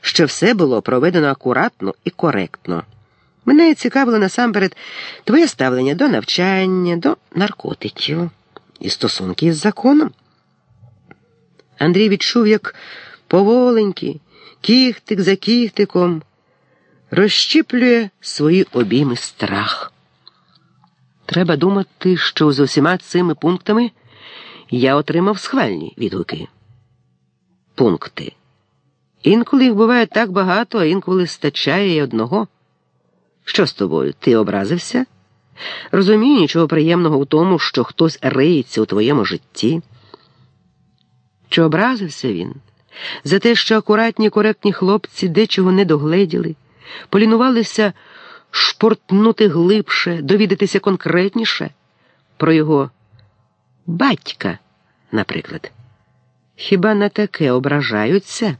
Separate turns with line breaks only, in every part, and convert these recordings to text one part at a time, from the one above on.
що все було проведено акуратно і коректно. Мене цікавило насамперед твоє ставлення до навчання, до наркотиків і стосунки із законом. Андрій відчув, як поволенький, кіхтик за кіхтиком, розщіплює свої обійми страх. Треба думати, що з усіма цими пунктами я отримав схвальні відгуки. Пункти. Інколи їх буває так багато, а інколи стачає й одного. Що з тобою? Ти образився? Розумію, нічого приємного у тому, що хтось риється у твоєму житті. Чи образився він за те, що акуратні коректні хлопці дечого не догледіли, полінувалися шпортнути глибше, довідатися конкретніше про його батька, наприклад. Хіба на таке ображаються?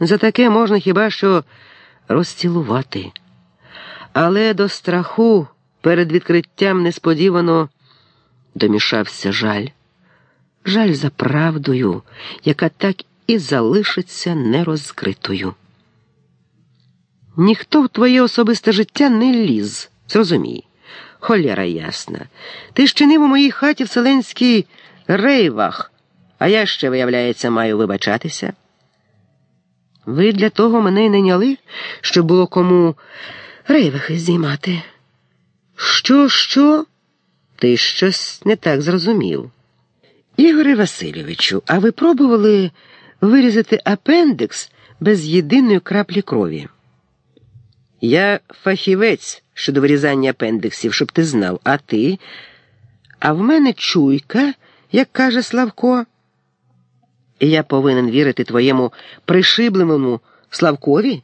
За таке можна хіба що розцілувати. Але до страху перед відкриттям несподівано домішався жаль. Жаль за правдою, яка так і залишиться нерозкритою. Ніхто в твоє особисте життя не ліз, зрозумій. Холєра ясна. Ти щинив у моїй хаті вселенський рейвах, а я ще, виявляється, маю вибачатися. Ви для того мене й наняли, щоб було кому рейвахи знімати. Що, що? Ти щось не так зрозумів. Ігоре Васильовичу, а ви пробували вирізати апендикс без єдиної краплі крові? Я фахівець щодо вирізання апендиксів, щоб ти знав, а ти? А в мене чуйка, як каже Славко. І я повинен вірити твоєму пришибленому Славкові?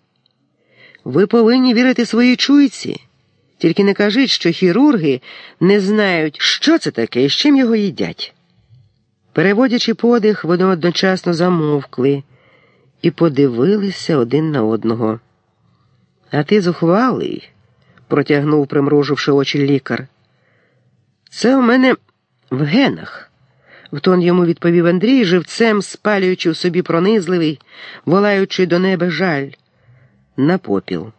Ви повинні вірити своїй чуйці. Тільки не кажіть, що хірурги не знають, що це таке і з чим його їдять. Переводячи подих, вони одночасно замовкли і подивилися один на одного. А ти зухвалий, протягнув, примруживши очі лікар. Це у мене в генах, втон йому відповів Андрій, живцем спалюючи в собі пронизливий, волаючи до неба жаль на попіл.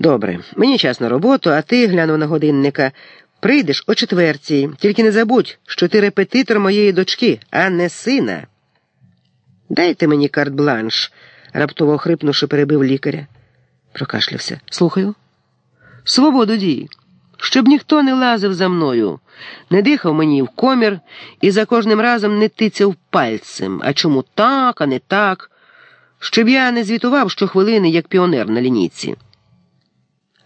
Добре, мені час на роботу, а ти, глянув на годинника, прийдеш о четвертій. Тільки не забудь, що ти репетитор моєї дочки, а не сина. Дайте мені карт-бланш, раптово хрипнувши, перебив лікаря. Прокашлявся. Слухаю. Свободу дій. Щоб ніхто не лазив за мною, не дихав мені в комір і за кожним разом не тицяв пальцем. А чому так, а не так? Щоб я не звітував щохвилини, як піонер на лінійці.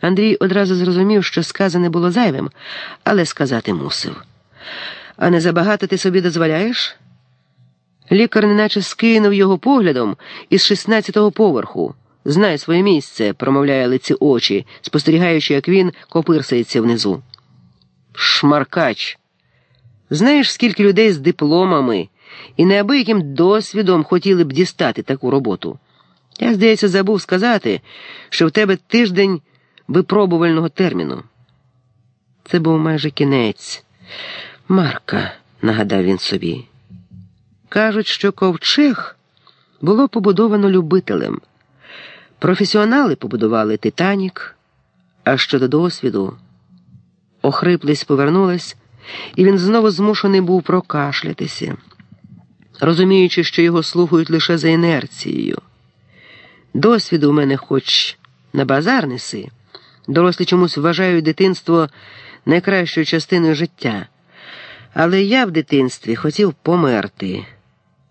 Андрій одразу зрозумів, що сказане було зайвим, але сказати мусив. А не забагато ти собі дозволяєш? Лікар неначе скинув його поглядом із шістнадцятого поверху. Знай своє місце, промовляє лиці очі, спостерігаючи, як він копирсається внизу. Шмаркач. Знаєш, скільки людей з дипломами і неабияким досвідом хотіли б дістати таку роботу? Я, здається, забув сказати, що в тебе тиждень випробувального терміну. Це був майже кінець. Марка, нагадав він собі. Кажуть, що ковчег було побудовано любителем. Професіонали побудували Титанік, а щодо досвіду, охриплість повернулась, і він знову змушений був прокашлятися, розуміючи, що його слухають лише за інерцією. Досвіду у мене хоч на базар неси. Дорослі чомусь вважають дитинство найкращою частиною життя. Але я в дитинстві хотів померти,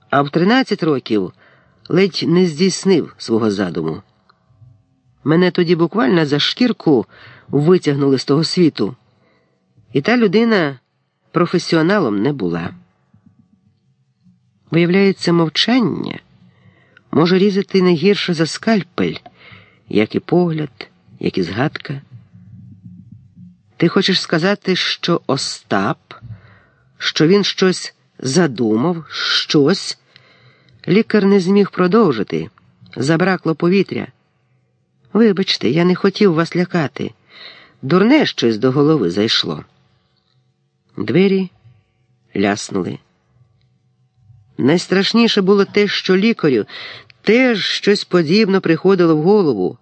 а в 13 років ледь не здійснив свого задуму. Мене тоді буквально за шкірку витягнули з того світу, і та людина професіоналом не була. Виявляється, мовчання може різати не гірше за скальпель, як і погляд, як і згадка. Ти хочеш сказати, що Остап, що він щось задумав, щось. Лікар не зміг продовжити, забракло повітря. Вибачте, я не хотів вас лякати. Дурне щось до голови зайшло. Двері ляснули. Найстрашніше було те, що лікарю теж щось подібне приходило в голову.